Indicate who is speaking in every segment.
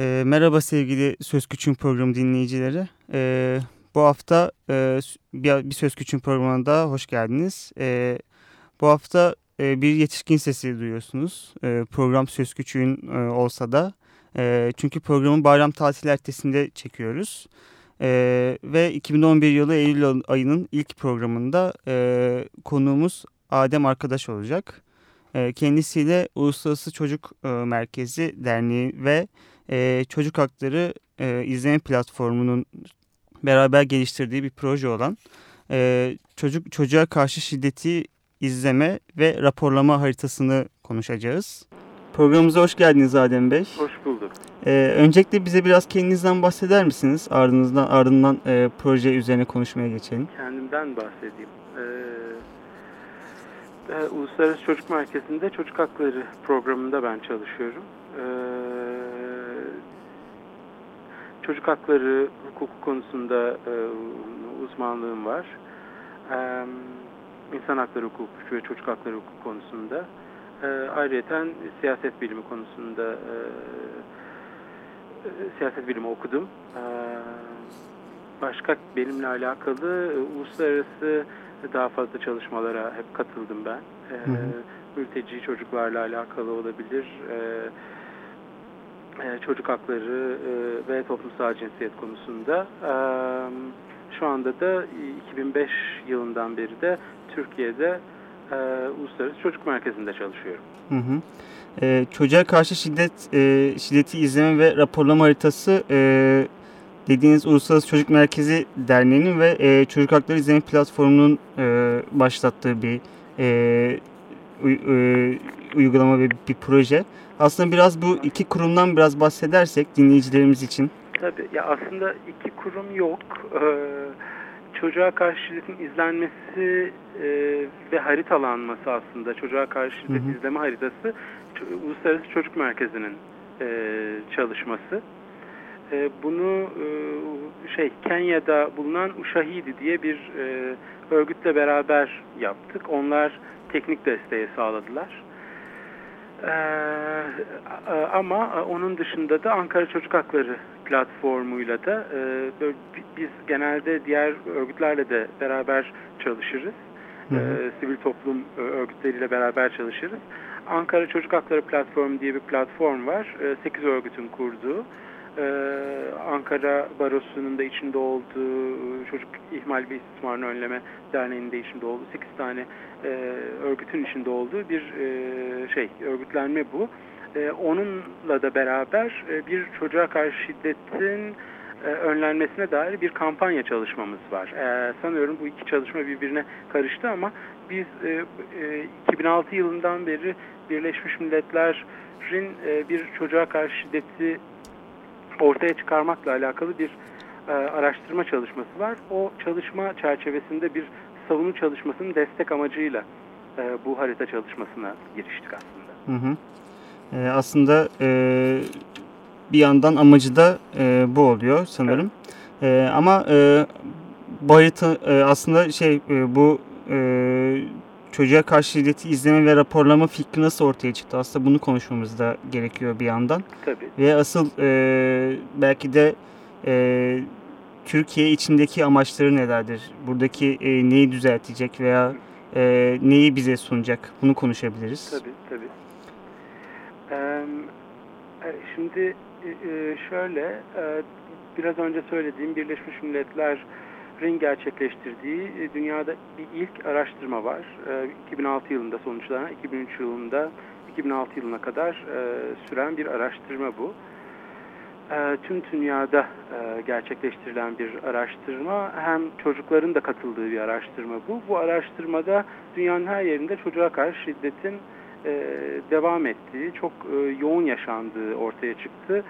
Speaker 1: E, merhaba sevgili Söz Küçüğün programı dinleyicileri. E, bu hafta e, bir, bir Söz Küçüğün programına hoş geldiniz. E, bu hafta e, bir yetişkin sesi duyuyorsunuz. E, program Söz Küçüğün e, olsa da. E, çünkü programın bayram tatil ertesinde çekiyoruz. E, ve 2011 yılı Eylül ayının ilk programında e, konuğumuz Adem Arkadaş olacak. E, kendisiyle Uluslararası Çocuk e, Merkezi Derneği ve e, Çocuk Hakları e, İzleme Platformu'nun beraber geliştirdiği bir proje olan e, çocuk çocuğa karşı şiddeti izleme ve raporlama haritasını konuşacağız. Programımıza hoş geldiniz Adem Bey.
Speaker 2: Hoş bulduk.
Speaker 1: Ee, öncelikle bize biraz kendinizden bahseder misiniz? Ardından ardından e, proje üzerine konuşmaya geçelim.
Speaker 2: Kendimden bahsedeyim. Ee, Uluslararası Çocuk Merkezi'nde çocuk hakları programında ben çalışıyorum. Ee, çocuk hakları hukuku konusunda e, uzmanlığım var. Ee, insan hakları hukuku ve çocuk hakları hukuku konusunda. Ee, ayrıca siyaset bilimi konusunda e, siyaset bilimi okudum. Ee, başka benimle alakalı e, uluslararası daha fazla çalışmalara hep katıldım ben. Ee, hı hı. Mülteci çocuklarla alakalı olabilir. Ee, çocuk hakları ve toplumsal cinsiyet konusunda. Şu anda da 2005 yılından beri de Türkiye'de Uluslararası Çocuk Merkezi'nde çalışıyorum.
Speaker 1: Hı hı. Ee, çocuğa karşı şiddet e, şiddeti izleme ve raporlama haritası e, dediğiniz Uluslararası Çocuk Merkezi Derneği'nin ve e, Çocuk Hakları İzleme Platformu'nun e, başlattığı bir e, e, uygulama ve bir proje. Aslında biraz bu iki kurumdan biraz bahsedersek dinleyicilerimiz için.
Speaker 2: Tabii ya aslında iki kurum yok. Ee, çocuğa karşı şiddetin izlenmesi e, ve haritalanması aslında çocuğa karşı şiddet hı hı. izleme haritası Uluslararası Çocuk Merkezi'nin e, çalışması. E, bunu e, şey Kenya'da bulunan Ushahidi diye bir e, örgütle beraber yaptık. Onlar teknik desteği sağladılar. Ee, ama onun dışında da Ankara Çocuk Hakları platformuyla da e, biz genelde diğer örgütlerle de beraber çalışırız. Hı hı. E, sivil toplum örgütleriyle beraber çalışırız. Ankara Çocuk Hakları Platformu diye bir platform var. E, 8 örgütün kurduğu. Ee, Ankara Barosu'nun da içinde olduğu Çocuk İhmal ve İstismarını Önleme Derneği'nin de içinde olduğu 8 tane e, örgütün içinde olduğu bir e, şey örgütlenme bu. E, onunla da beraber e, bir çocuğa karşı şiddetin e, önlenmesine dair bir kampanya çalışmamız var. E, sanıyorum bu iki çalışma birbirine karıştı ama biz e, e, 2006 yılından beri Birleşmiş Milletler'in e, bir çocuğa karşı şiddeti ortaya çıkarmakla alakalı bir e, araştırma çalışması var. O çalışma çerçevesinde bir savunu çalışmasının destek amacıyla e, bu harita çalışmasına giriştik aslında.
Speaker 1: Hı hı. E, aslında e, bir yandan amacı da e, bu oluyor sanırım. Evet. E, ama e, bu harita e, aslında şey e, bu e, çocuğa karşı şiddeti izleme ve raporlama fikri nasıl ortaya çıktı? Aslında bunu konuşmamız da gerekiyor bir yandan.
Speaker 2: Tabii.
Speaker 1: Ve asıl e, belki de e, Türkiye içindeki amaçları nelerdir? Buradaki e, neyi düzeltecek veya e, neyi bize sunacak? Bunu konuşabiliriz.
Speaker 2: Tabii, tabii. Ee, şimdi e, şöyle, biraz önce söylediğim Birleşmiş Milletler Ring gerçekleştirdiği e, dünyada bir ilk araştırma var. 2006 e, yılında sonuçlanan, 2003 yılında 2006 yılına kadar e, süren bir araştırma bu. Tüm dünyada gerçekleştirilen bir araştırma. Hem çocukların da katıldığı bir araştırma bu. Bu araştırmada dünyanın her yerinde çocuğa karşı şiddetin devam ettiği, çok yoğun yaşandığı ortaya çıktı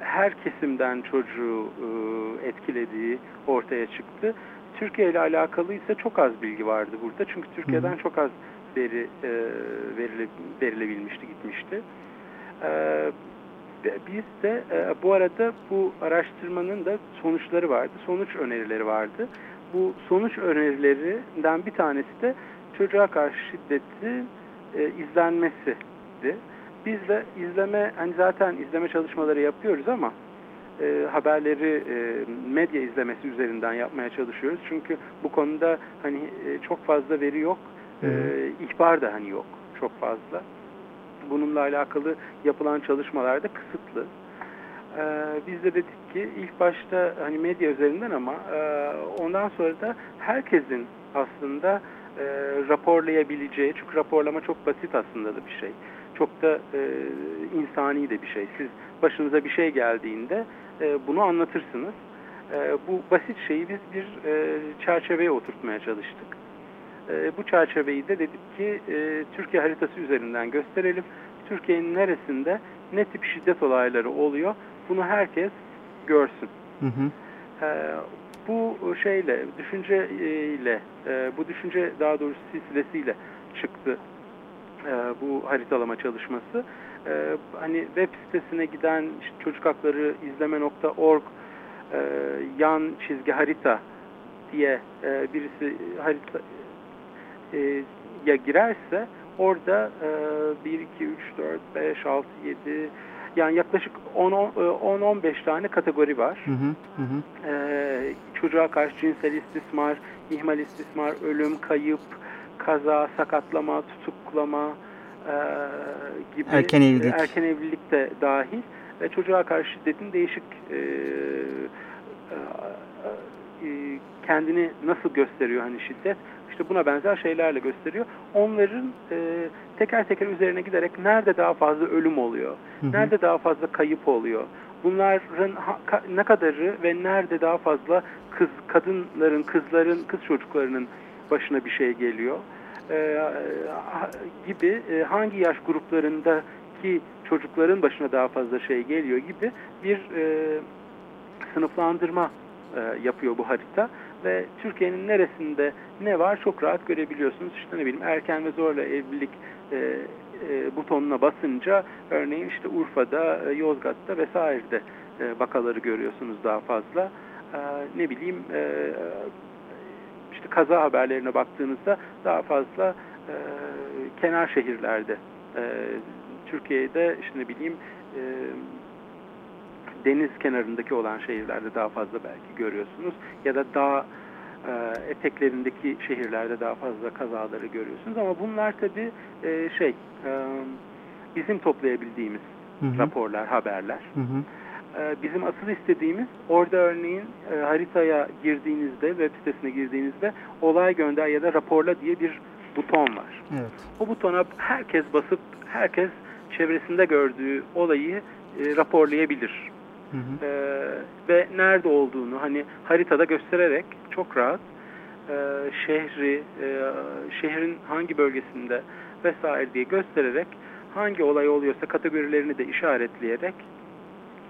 Speaker 2: her kesimden çocuğu e, etkilediği ortaya çıktı. Türkiye ile alakalı ise çok az bilgi vardı burada. Çünkü Türkiye'den çok az veri e, verile, verilebilmişti, gitmişti. Biz de bu arada bu araştırmanın da sonuçları vardı, sonuç önerileri vardı. Bu sonuç önerilerinden bir tanesi de çocuğa karşı şiddeti izlenmesiydi. Biz de izleme hani zaten izleme çalışmaları yapıyoruz ama e, haberleri e, medya izlemesi üzerinden yapmaya çalışıyoruz. Çünkü bu konuda hani e, çok fazla veri yok. E, ihbar da hani yok çok fazla. Bununla alakalı yapılan çalışmalar da kısıtlı. E, biz de dedik ki ilk başta hani medya üzerinden ama e, ondan sonra da herkesin aslında e, raporlayabileceği, çünkü raporlama çok basit aslında da bir şey. Çok da e, insani de bir şey. Siz başınıza bir şey geldiğinde e, bunu anlatırsınız. E, bu basit şeyi biz bir e, çerçeveye oturtmaya çalıştık. E, bu çerçeveyi de dedik ki e, Türkiye haritası üzerinden gösterelim. Türkiye'nin neresinde ne tip şiddet olayları oluyor bunu herkes görsün. Hı hı. E, bu şeyle, düşünceyle, e, bu düşünce daha doğrusu silsilesiyle çıktı e, bu haritalama çalışması. E, hani web sitesine giden işte çocuk hakları izleme.org e, yan çizgi harita diye e, birisi harita e, ya girerse orada e, 1, 2, 3, 4, 5, 6, 7 yani yaklaşık 10-15 e, tane kategori var. Hı hı, hı. E, çocuğa karşı cinsel istismar, ihmal istismar, ölüm, kayıp, kaza, sakatlama, tutuklama e, gibi
Speaker 1: erken evlilik.
Speaker 2: erken evlilik de dahil ve çocuğa karşı şiddetin değişik e, e, e, kendini nasıl gösteriyor hani şiddet işte buna benzer şeylerle gösteriyor. Onların e, teker teker üzerine giderek nerede daha fazla ölüm oluyor, hı hı. nerede daha fazla kayıp oluyor, bunların ne kadarı ve nerede daha fazla kız kadınların, kızların, kız çocuklarının başına bir şey geliyor e, gibi e, hangi yaş gruplarındaki çocukların başına daha fazla şey geliyor gibi bir e, sınıflandırma e, yapıyor bu harita ve Türkiye'nin neresinde ne var çok rahat görebiliyorsunuz. İşte ne bileyim erken ve zorla evlilik e, e, butonuna basınca örneğin işte Urfa'da, e, Yozgat'ta vesairede e, vakaları görüyorsunuz daha fazla. E, ne bileyim e, işte kaza haberlerine baktığınızda daha fazla e, kenar şehirlerde e, Türkiye'de işte ne bileyim e, deniz kenarındaki olan şehirlerde daha fazla belki görüyorsunuz ya da dağ e, eteklerindeki şehirlerde daha fazla kazaları görüyorsunuz ama bunlar tabi e, şey e, bizim toplayabildiğimiz hı hı. raporlar, haberler. Hı hı. E, bizim asıl istediğimiz orada örneğin e, haritaya girdiğinizde, web sitesine girdiğinizde olay gönder ya da raporla diye bir buton var. Evet. O butona herkes basıp herkes çevresinde gördüğü olayı e, raporlayabilir. Hı hı. E, ve nerede olduğunu hani haritada göstererek çok rahat e, şehri, e, şehrin hangi bölgesinde vesaire diye göstererek hangi olay oluyorsa kategorilerini de işaretleyerek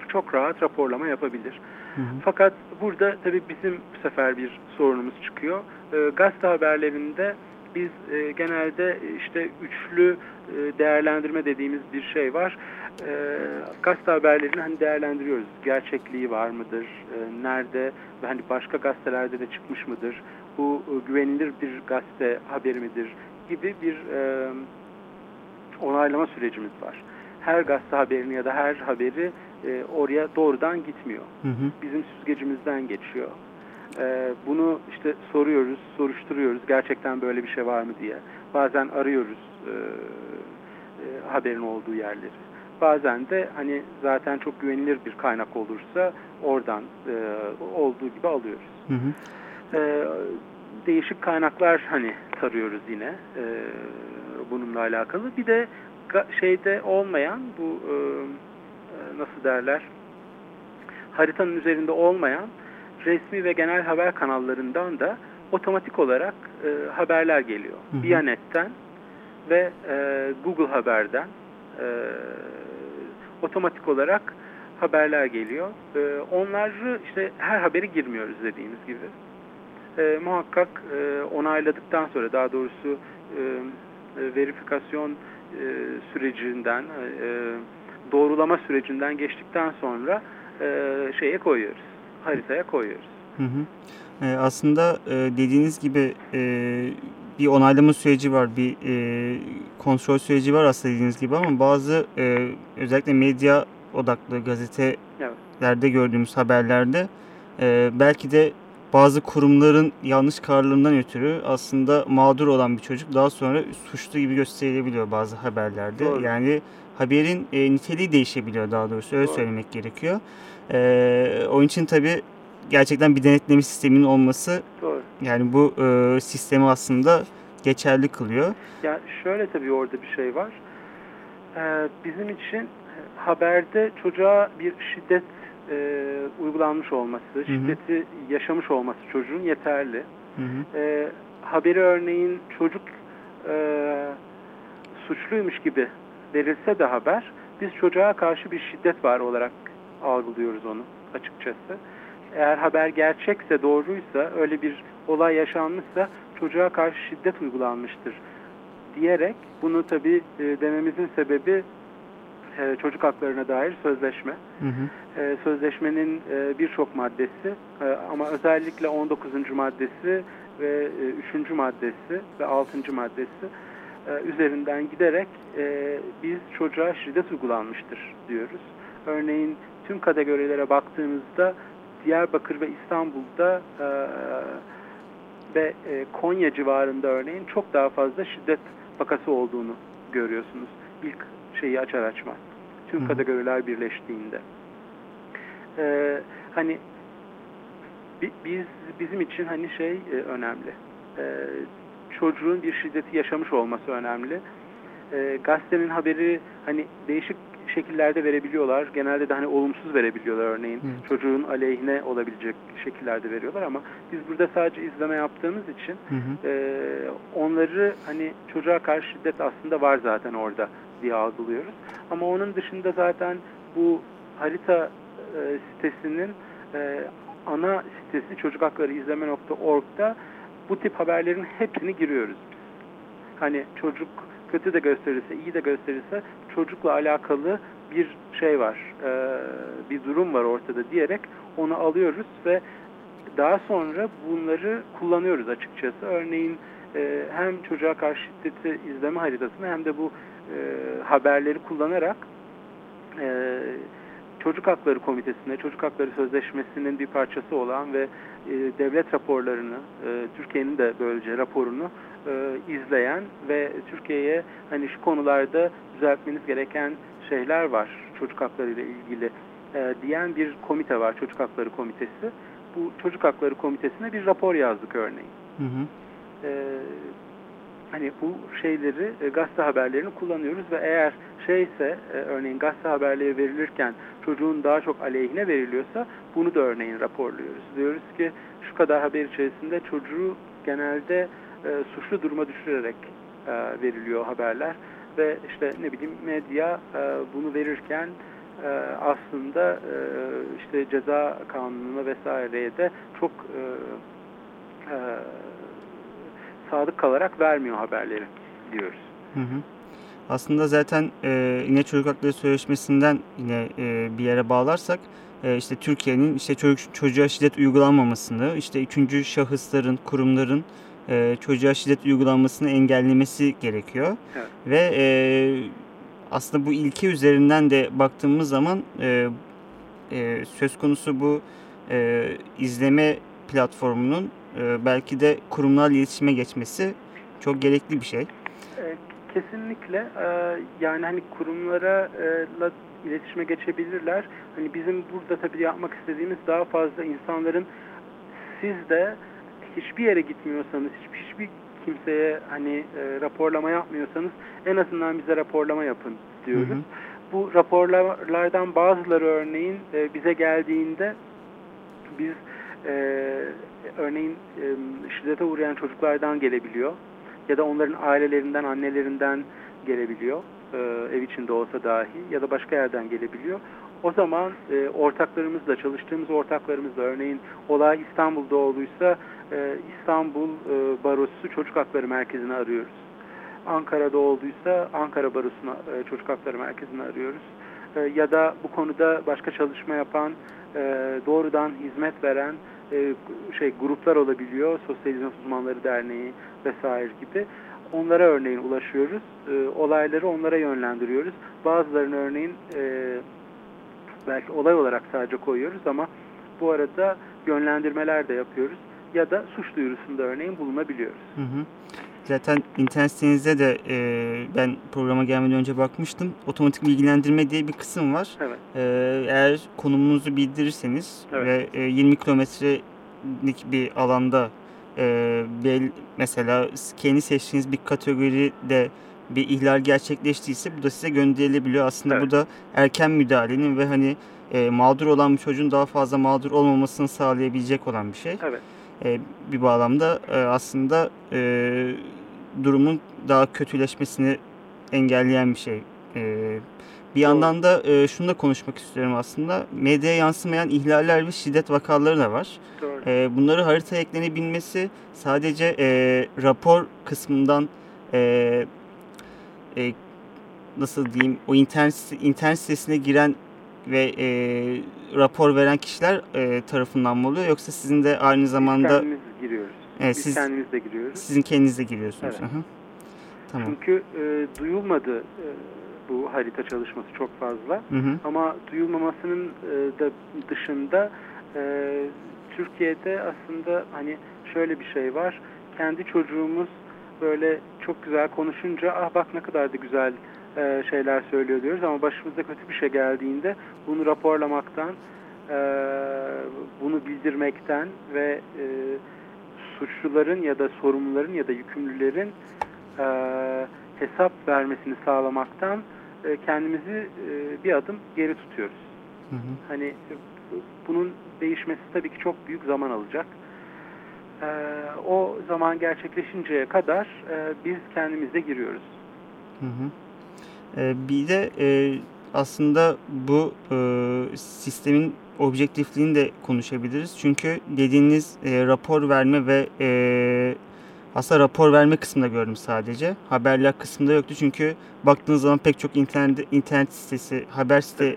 Speaker 2: çok rahat raporlama yapabilir. Hı hı. Fakat burada tabii bizim bu sefer bir sorunumuz çıkıyor. E, gazete haberlerinde biz e, genelde işte üçlü e, değerlendirme dediğimiz bir şey var. E, gazete haberlerini hani değerlendiriyoruz. Gerçekliği var mıdır? E, nerede? Ve hani başka gazetelerde de çıkmış mıdır? Bu e, güvenilir bir gazete haberi midir? Gibi bir e, onaylama sürecimiz var. Her gazete haberini ya da her haberi e, oraya doğrudan gitmiyor. Hı hı. Bizim süzgecimizden geçiyor. E, bunu işte soruyoruz, soruşturuyoruz. Gerçekten böyle bir şey var mı diye. Bazen arıyoruz e, e, haberin olduğu yerleri. Bazen de hani zaten çok güvenilir bir kaynak olursa oradan e, olduğu gibi alıyoruz. Hı hı. E, değişik kaynaklar hani tarıyoruz yine e, bununla alakalı. Bir de şeyde olmayan bu e, nasıl derler haritanın üzerinde olmayan resmi ve genel haber kanallarından da otomatik olarak e, haberler geliyor. Hı hı. Biyanet'ten ve e, Google Haber'den e, otomatik olarak haberler geliyor. E, onları işte her haberi girmiyoruz dediğimiz gibi. E, muhakkak e, onayladıktan sonra daha doğrusu e, e, verifikasyon e, sürecinden e, doğrulama sürecinden geçtikten sonra e, şeye koyuyoruz. Haritaya koyuyoruz. Hı hı.
Speaker 1: E, aslında e, dediğiniz gibi e, bir onaylama süreci var, bir e, kontrol süreci var aslında dediğiniz gibi ama bazı e, özellikle medya odaklı gazetelerde gördüğümüz haberlerde e, belki de bazı kurumların yanlış kararlarından ötürü aslında mağdur olan bir çocuk daha sonra suçlu gibi gösterilebiliyor bazı haberlerde. Doğru. Yani haberin e, niteliği değişebiliyor daha doğrusu öyle Doğru. söylemek gerekiyor. E, onun için tabii gerçekten bir denetleme sisteminin olması Doğru. yani bu e, sistemi aslında geçerli kılıyor.
Speaker 2: Ya şöyle tabii orada bir şey var. Ee, bizim için haberde çocuğa bir şiddet e, uygulanmış olması, hı hı. şiddeti yaşamış olması çocuğun yeterli. Hı hı. E, haberi örneğin çocuk e, suçluymuş gibi verilse de haber, biz çocuğa karşı bir şiddet var olarak algılıyoruz onu açıkçası. Eğer haber gerçekse, doğruysa, öyle bir olay yaşanmışsa çocuğa karşı şiddet uygulanmıştır diyerek bunu tabi e, dememizin sebebi e, çocuk haklarına dair sözleşme. Hı hı. E, sözleşmenin e, birçok maddesi e, ama özellikle 19. maddesi ve e, 3. maddesi ve 6. maddesi e, üzerinden giderek e, biz çocuğa şiddet uygulanmıştır diyoruz. Örneğin tüm kategorilere baktığımızda Diyarbakır ve İstanbul'da e, ve e, Konya civarında örneğin çok daha fazla şiddet vakası olduğunu görüyorsunuz. İlk şeyi açar açmaz. Tüm Hı. kategoriler birleştiğinde. Ee, hani biz bizim için hani şey e, önemli. Ee, çocuğun bir şiddeti yaşamış olması önemli. Ee, gazetenin haberi hani değişik şekillerde verebiliyorlar. Genelde de hani olumsuz verebiliyorlar örneğin. Hı. Çocuğun aleyhine olabilecek şekillerde veriyorlar ama biz burada sadece izleme yaptığımız için hı hı. E, onları hani çocuğa karşı şiddet aslında var zaten orada diye algılıyoruz. Ama onun dışında zaten bu harita e, sitesinin e, ana sitesi çocukhaklarıizleme.org'da bu tip haberlerin hepsini giriyoruz. Hani çocuk kötü de gösterirse, iyi de gösterirse çocukla alakalı bir şey var, e, bir durum var ortada diyerek onu alıyoruz ve daha sonra bunları kullanıyoruz açıkçası. Örneğin e, hem çocuğa karşı şiddeti izleme haritasını hem de bu e, haberleri kullanarak e, Çocuk Hakları Komitesi'ne, Çocuk Hakları Sözleşmesi'nin bir parçası olan ve e, devlet raporlarını, e, Türkiye'nin de böylece raporunu e, izleyen ve Türkiye'ye hani şu konularda düzeltmeniz gereken şeyler var çocuk hakları ile ilgili e, diyen bir komite var, Çocuk Hakları Komitesi. Bu Çocuk Hakları Komitesi'ne bir rapor yazdık örneğin. Hı hı. E, hani bu şeyleri, e, gazete haberlerini kullanıyoruz ve eğer şeyse e, örneğin gazete haberleri verilirken çocuğun daha çok aleyhine veriliyorsa bunu da örneğin raporluyoruz. Diyoruz ki şu kadar haber içerisinde çocuğu genelde e, suçlu duruma düşürerek e, veriliyor haberler ve işte ne bileyim medya e, bunu verirken e, aslında e, işte ceza kanununa vesaireye de çok e, e, sadık kalarak vermiyor haberleri diyoruz. Hı hı.
Speaker 1: Aslında zaten e, yine çocuk hakları sözleşmesinden yine e, bir yere bağlarsak e, işte Türkiye'nin işte çocuk çocuğa şiddet uygulanmamasını, işte üçüncü şahısların, kurumların e, çocuğa şiddet uygulanmasını engellemesi gerekiyor. Evet. Ve e, aslında bu ilke üzerinden de baktığımız zaman e, e, söz konusu bu e, izleme platformunun e, belki de kurumlarla iletişime geçmesi çok gerekli bir şey.
Speaker 2: E, kesinlikle e, yani hani kurumlara e, iletişime geçebilirler. Hani bizim burada tabii yapmak istediğimiz daha fazla insanların siz de hiçbir yere gitmiyorsanız, hiçbir, hiçbir kimseye hani e, raporlama yapmıyorsanız en azından bize raporlama yapın diyoruz. Hı hı. Bu raporlardan bazıları örneğin e, bize geldiğinde biz e, örneğin şiddete uğrayan çocuklardan gelebiliyor ya da onların ailelerinden, annelerinden gelebiliyor. Ev içinde olsa dahi ya da başka yerden gelebiliyor. O zaman e, ortaklarımızla, çalıştığımız ortaklarımızla örneğin olay İstanbul'da olduysa e, İstanbul e, Barosu Çocuk Hakları Merkezi'ni arıyoruz. Ankara'da olduysa Ankara Barosu'na e, Çocuk Hakları Merkezi'ni arıyoruz. E, ya da bu konuda başka çalışma yapan, e, doğrudan hizmet veren e, şey gruplar olabiliyor. Sosyalizm Uzmanları Derneği vesaire gibi. Onlara örneğin ulaşıyoruz. E, olayları onlara yönlendiriyoruz. Bazılarını örneğin e, belki olay olarak sadece koyuyoruz ama bu arada yönlendirmeler de yapıyoruz. Ya da suç duyurusunda örneğin bulunabiliyoruz.
Speaker 1: Hı hı. Zaten internet sitenizde de e, ben programa gelmeden önce bakmıştım. Otomatik bilgilendirme diye bir kısım var.
Speaker 2: Evet.
Speaker 1: E, eğer konumunuzu bildirirseniz
Speaker 2: Evet.
Speaker 1: ve e, 20 kilometrelik bir alanda e, bel, mesela kendi seçtiğiniz bir kategoride bir ihlal gerçekleştiyse bu da size gönderilebiliyor. Aslında
Speaker 2: Evet.
Speaker 1: bu da erken müdahalenin ve hani e, mağdur olan bir çocuğun daha fazla mağdur olmamasını sağlayabilecek olan bir şey.
Speaker 2: Evet.
Speaker 1: E, bir bağlamda e, aslında e, durumun daha kötüleşmesini engelleyen bir şey. E, bir yandan da e, şunu da konuşmak istiyorum aslında. Medyaya yansımayan ihlaller ve şiddet vakaları da var.
Speaker 2: Doğru.
Speaker 1: E, bunları haritaya eklenebilmesi sadece e, rapor kısmından e, e, nasıl diyeyim o internet, internet sitesine giren ve e, rapor veren kişiler e, tarafından mı oluyor yoksa sizin de aynı zamanda
Speaker 2: kendimiz giriyoruz.
Speaker 1: Evet,
Speaker 2: Biz
Speaker 1: siz-
Speaker 2: kendimiz de giriyoruz.
Speaker 1: sizin kendiniz de giriyorsunuz.
Speaker 2: Evet.
Speaker 1: Hı. Tamam.
Speaker 2: Çünkü e, duyulmadı e, bu harita çalışması çok fazla.
Speaker 1: Hı hı.
Speaker 2: Ama duyulmamasının e, da dışında e, Türkiye'de aslında hani şöyle bir şey var. Kendi çocuğumuz böyle çok güzel konuşunca ah bak ne kadar da güzel e, şeyler söylüyor diyoruz ama başımıza kötü bir şey geldiğinde bunu raporlamaktan e, bunu bildirmekten ve e, suçluların ya da sorumluların ya da yükümlülerin e, hesap vermesini sağlamaktan e, kendimizi e, bir adım geri tutuyoruz.
Speaker 1: Hı hı.
Speaker 2: Hani e, bu- bunun değişmesi tabii ki çok büyük zaman alacak. E, o zaman gerçekleşinceye kadar e, biz kendimiz de giriyoruz.
Speaker 1: Hı hı. Ee, bir de e, aslında bu e, sistemin objektifliğini de konuşabiliriz. Çünkü dediğiniz e, rapor verme ve e, aslında rapor verme kısmında gördüm sadece. Haberler kısmında yoktu. Çünkü baktığınız zaman pek çok internet, internet sitesi, haber site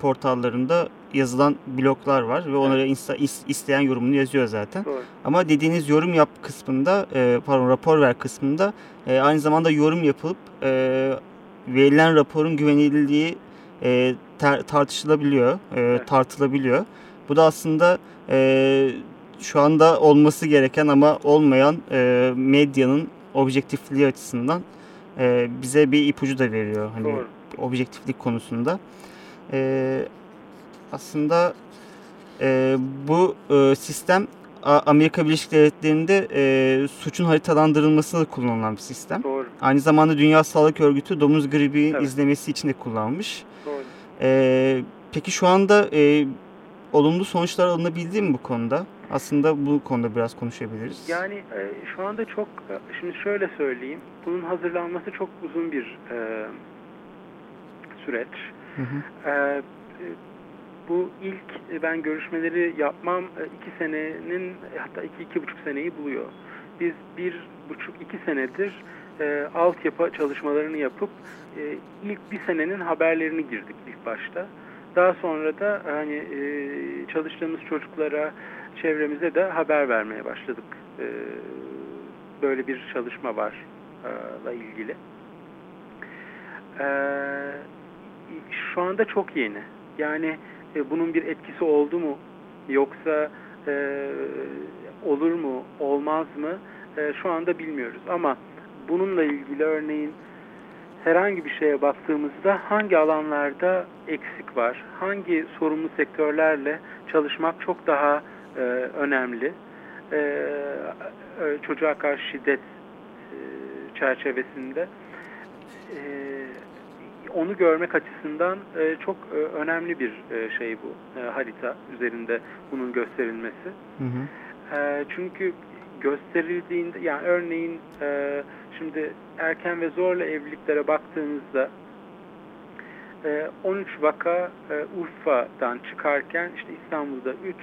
Speaker 1: portallarında yazılan bloklar var ve onlara insta- is- isteyen yorumunu yazıyor zaten.
Speaker 2: Doğru.
Speaker 1: Ama dediğiniz yorum yap kısmında, e, pardon rapor ver kısmında e, aynı zamanda yorum yapılıp e, verilen raporun güvenilirliği e, tar- tartışılabiliyor, e, tartılabiliyor. Bu da aslında e, şu anda olması gereken ama olmayan e, medyanın objektifliği açısından e, bize bir ipucu da veriyor. Hani
Speaker 2: Doğru.
Speaker 1: objektiflik konusunda. E, aslında e, bu e, sistem Amerika Birleşik Devletleri'nde e, suçun haritalandırılmasında da kullanılan bir sistem.
Speaker 2: Doğru.
Speaker 1: Aynı zamanda Dünya Sağlık Örgütü domuz gribi
Speaker 2: Evet.
Speaker 1: izlemesi için de kullanmış.
Speaker 2: Doğru.
Speaker 1: E, peki şu anda e, olumlu sonuçlar alınabildi mi bu konuda? Aslında bu konuda biraz konuşabiliriz.
Speaker 2: Yani e, şu anda çok, e, şimdi şöyle söyleyeyim, bunun hazırlanması çok uzun bir e, süreç.
Speaker 1: Hı hı.
Speaker 2: E, bu ilk e, ben görüşmeleri yapmam e, iki senenin e, hatta iki iki buçuk seneyi buluyor. Biz bir buçuk iki senedir e, altyapı çalışmalarını yapıp e, ilk bir senenin haberlerini girdik ilk başta. Daha sonra da hani e, çalıştığımız çocuklara çevremize de haber vermeye başladık. E, böyle bir çalışma var e, ilgili. Eee şu anda çok yeni. Yani e, bunun bir etkisi oldu mu yoksa e, olur mu olmaz mı e, şu anda bilmiyoruz. Ama bununla ilgili örneğin herhangi bir şeye baktığımızda hangi alanlarda eksik var, hangi sorumlu sektörlerle çalışmak çok daha e, önemli. E, e, çocuğa karşı şiddet e, çerçevesinde. E, onu görmek açısından e, çok e, önemli bir e, şey bu e, harita üzerinde bunun gösterilmesi.
Speaker 1: Hı hı.
Speaker 2: E, çünkü gösterildiğinde yani örneğin e, şimdi erken ve zorla evliliklere baktığınızda e, 13 vaka e, Urfa'dan çıkarken işte İstanbul'da 3,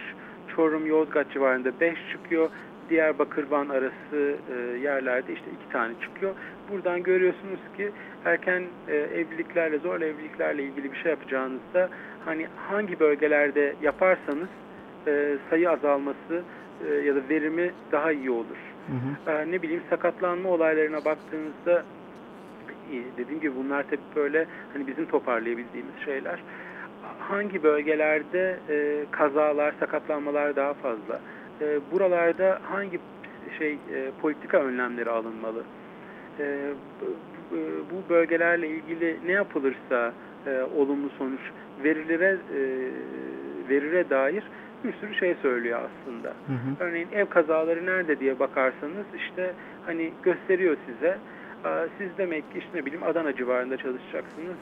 Speaker 2: Çorum, Yozgat civarında 5 çıkıyor. Diyarbakır, Van arası e, yerlerde işte iki tane çıkıyor. Buradan görüyorsunuz ki erken e, evliliklerle, zorla evliliklerle ilgili bir şey yapacağınızda hani hangi bölgelerde yaparsanız e, sayı azalması e, ya da verimi daha iyi olur.
Speaker 1: Hı hı.
Speaker 2: E, ne bileyim sakatlanma olaylarına baktığınızda e, dediğim gibi bunlar tabii böyle hani bizim toparlayabildiğimiz şeyler. Hangi bölgelerde e, kazalar, sakatlanmalar daha fazla? E, buralarda hangi şey e, politika önlemleri alınmalı? E, bu, bölgelerle ilgili ne yapılırsa e, olumlu sonuç verilere e, verire dair bir sürü şey söylüyor aslında.
Speaker 1: Hı hı.
Speaker 2: Örneğin ev kazaları nerede diye bakarsanız işte hani gösteriyor size. Siz demek ki işte ne bileyim Adana civarında çalışacaksınız.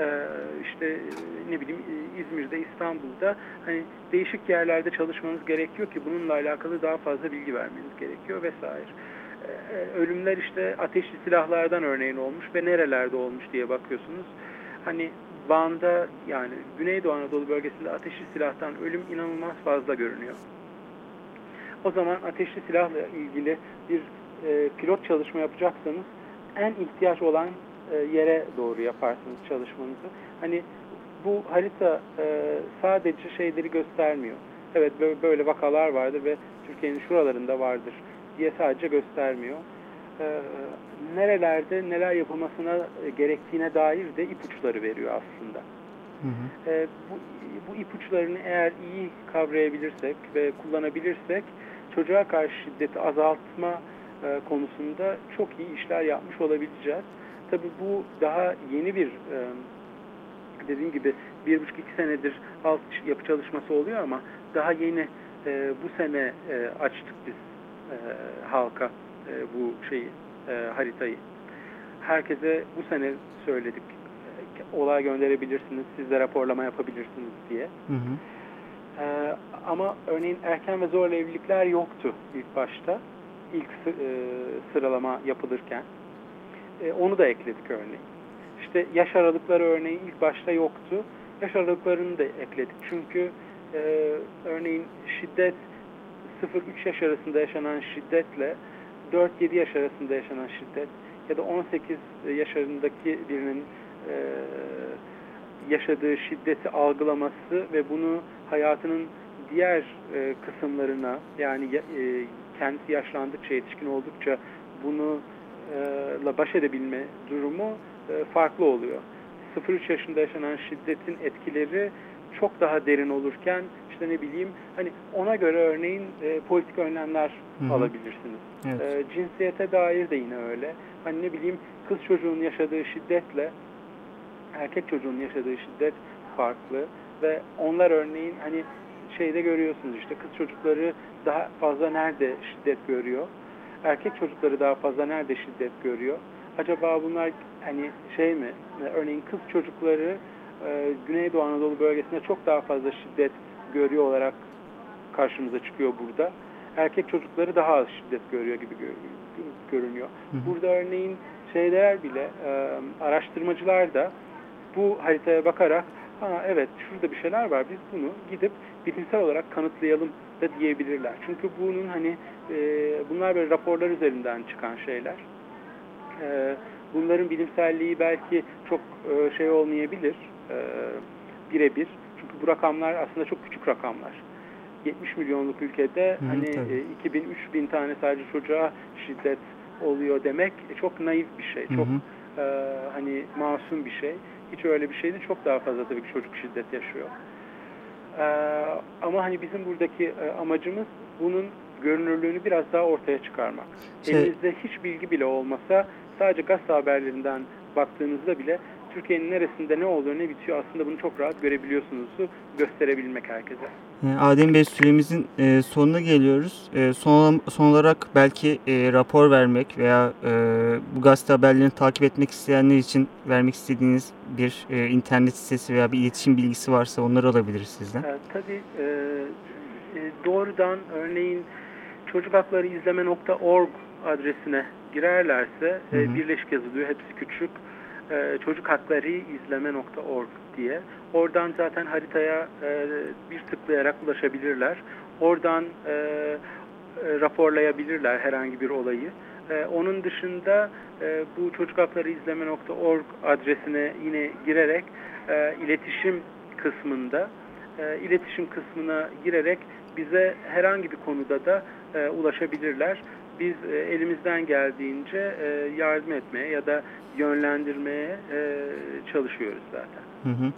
Speaker 2: Ee, işte ne bileyim İzmir'de, İstanbul'da hani değişik yerlerde çalışmanız gerekiyor ki bununla alakalı daha fazla bilgi vermeniz gerekiyor vesaire. Ee, Ölümler işte ateşli silahlardan örneğin olmuş ve nerelerde olmuş diye bakıyorsunuz. Hani Van'da yani Güneydoğu Anadolu bölgesinde ateşli silahtan ölüm inanılmaz fazla görünüyor. O zaman ateşli silahla ilgili bir e, pilot çalışma yapacaksanız en ihtiyaç olan e, yere doğru yaparsınız çalışmanızı. Hani bu harita e, sadece şeyleri göstermiyor. Evet böyle, böyle vakalar vardır ve Türkiye'nin şuralarında vardır diye sadece göstermiyor. E, nerelerde neler yapılmasına e, gerektiğine dair de ipuçları veriyor aslında.
Speaker 1: Hı hı.
Speaker 2: E, bu, bu ipuçlarını eğer iyi kavrayabilirsek ve kullanabilirsek çocuğa karşı şiddeti azaltma e, konusunda çok iyi işler yapmış olabileceğiz. Tabii bu daha yeni bir e, dediğim gibi bir buçuk iki senedir alt yapı çalışması oluyor ama daha yeni e, bu sene e, açtık biz e, halka e, bu şeyi e, haritayı. Herkese bu sene söyledik. E, olay gönderebilirsiniz, siz de raporlama yapabilirsiniz diye.
Speaker 1: Hı hı.
Speaker 2: Ee, ama örneğin erken ve zorla evlilikler yoktu ilk başta. ilk sı- e, sıralama yapılırken. E, onu da ekledik örneğin. İşte yaş aralıkları örneğin ilk başta yoktu. Yaş aralıklarını da ekledik. Çünkü e, örneğin şiddet 0-3 yaş arasında yaşanan şiddetle 4-7 yaş arasında yaşanan şiddet ya da 18 yaşlarındaki birinin e, yaşadığı şiddeti algılaması ve bunu hayatının diğer e, kısımlarına yani ya- e, kendisi yaşlandıkça, yetişkin oldukça bunu e, la baş edebilme durumu farklı oluyor. 0-3 yaşında yaşanan şiddetin etkileri çok daha derin olurken işte ne bileyim hani ona göre örneğin e, politik önlemler
Speaker 1: Hı hı.
Speaker 2: alabilirsiniz.
Speaker 1: Evet.
Speaker 2: E, cinsiyete dair de yine öyle. Hani ne bileyim kız çocuğun yaşadığı şiddetle erkek çocuğun yaşadığı şiddet farklı ve onlar örneğin hani şeyde görüyorsunuz işte kız çocukları daha fazla nerede şiddet görüyor? Erkek çocukları daha fazla nerede şiddet görüyor? Acaba bunlar hani şey mi? Örneğin kız çocukları e, Güneydoğu Anadolu bölgesinde çok daha fazla şiddet görüyor olarak karşımıza çıkıyor burada. Erkek çocukları daha az şiddet görüyor gibi gö- görünüyor. Burada örneğin şeyler bile e, araştırmacılar da bu haritaya bakarak ha evet şurada bir şeyler var biz bunu gidip bilimsel olarak kanıtlayalım da diyebilirler. Çünkü bunun hani e, bunlar böyle raporlar üzerinden çıkan şeyler. E, bunların bilimselliği belki çok e, şey olmayabilir e, birebir. Çünkü bu rakamlar aslında çok küçük rakamlar. 70 milyonluk ülkede
Speaker 1: Hı
Speaker 2: hani e, 2000-3000 tane sadece çocuğa şiddet oluyor demek e, çok naif bir şey.
Speaker 1: Hı
Speaker 2: Çok
Speaker 1: hı.
Speaker 2: e, hani masum bir şey. Hiç öyle bir şeydi. Çok daha fazla tabii ki çocuk şiddet yaşıyor. E, ama hani bizim buradaki e, amacımız bunun görünürlüğünü biraz daha ortaya çıkarmak.
Speaker 1: Şey-
Speaker 2: Elinizde hiç bilgi bile olmasa sadece gazete haberlerinden baktığınızda bile Türkiye'nin neresinde ne oluyor ne bitiyor aslında bunu çok rahat görebiliyorsunuz gösterebilmek herkese.
Speaker 1: E, Adem Bey süremizin e, sonuna geliyoruz. E, son, son olarak belki e, rapor vermek veya bu gazete haberlerini takip etmek isteyenler için vermek istediğiniz bir internet sitesi veya bir iletişim bilgisi varsa onları alabiliriz sizden.
Speaker 2: Tabii doğrudan örneğin çocukhaklarıizleme.org adresine girerlerse
Speaker 1: Hı hı.
Speaker 2: e, birleşik yazılıyor hepsi küçük. E, çocukhaklarıizleme.org diye. Oradan zaten haritaya e, bir tıklayarak ulaşabilirler. Oradan e, e, raporlayabilirler herhangi bir olayı. E, onun dışında e, bu çocukhaklarıizleme.org adresine yine girerek e, iletişim kısmında e, iletişim kısmına girerek bize herhangi bir konuda da e, ulaşabilirler. Biz e, elimizden geldiğince e, yardım etmeye ya da yönlendirmeye e, çalışıyoruz zaten.
Speaker 1: Hı hı.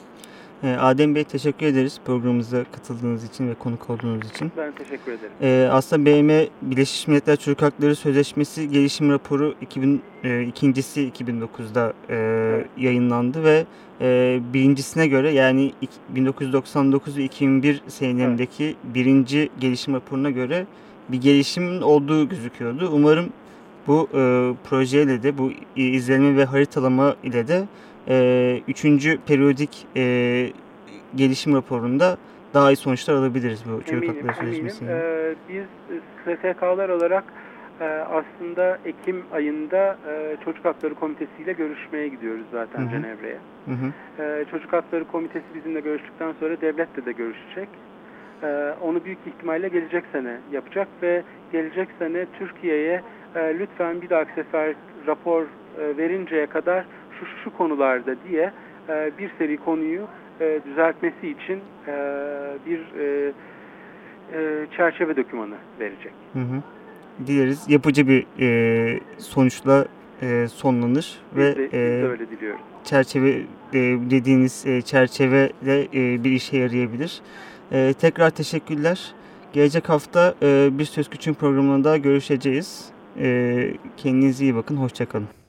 Speaker 1: E, Adem Bey teşekkür ederiz programımıza katıldığınız için ve konuk olduğunuz için.
Speaker 2: Ben teşekkür ederim.
Speaker 1: E, aslında BM Birleşmiş Milletler Çocuk Hakları Sözleşmesi gelişim raporu 2000, e, ikincisi 2009'da e, evet. yayınlandı ve e, birincisine göre yani 1999 ve 2001 senelerindeki evet. birinci gelişim raporuna göre bir gelişimin olduğu gözüküyordu. Umarım bu e, projeyle de bu izlenme ve haritalama ile de e, üçüncü periyodik e, gelişim raporunda daha iyi sonuçlar alabiliriz bu çocuk
Speaker 2: eminim,
Speaker 1: hakları sözleşmesiyle.
Speaker 2: Ee, biz STK'lar olarak e, aslında Ekim ayında e, Çocuk Hakları Komitesi ile görüşmeye gidiyoruz zaten Cenevre'ye. E, Çocuk Hakları Komitesi bizimle görüştükten sonra devletle de görüşecek. E, onu büyük ihtimalle gelecek sene yapacak ve gelecek sene Türkiye'ye e, lütfen bir dahaki sefer rapor e, verinceye kadar şu şu konularda diye e, bir seri konuyu e, düzeltmesi için e, bir e, e, çerçeve dokümanı verecek.
Speaker 1: Hı hı. Dileriz yapıcı bir e, sonuçla e, sonlanır
Speaker 2: biz
Speaker 1: ve
Speaker 2: de,
Speaker 1: e,
Speaker 2: de öyle diliyoruz.
Speaker 1: çerçeve e, dediğiniz e, çerçevede e, bir işe yarayabilir. E, tekrar teşekkürler. Gelecek hafta e, bir Söz Küçüğün programında görüşeceğiz. E, kendinize iyi bakın. Hoşçakalın.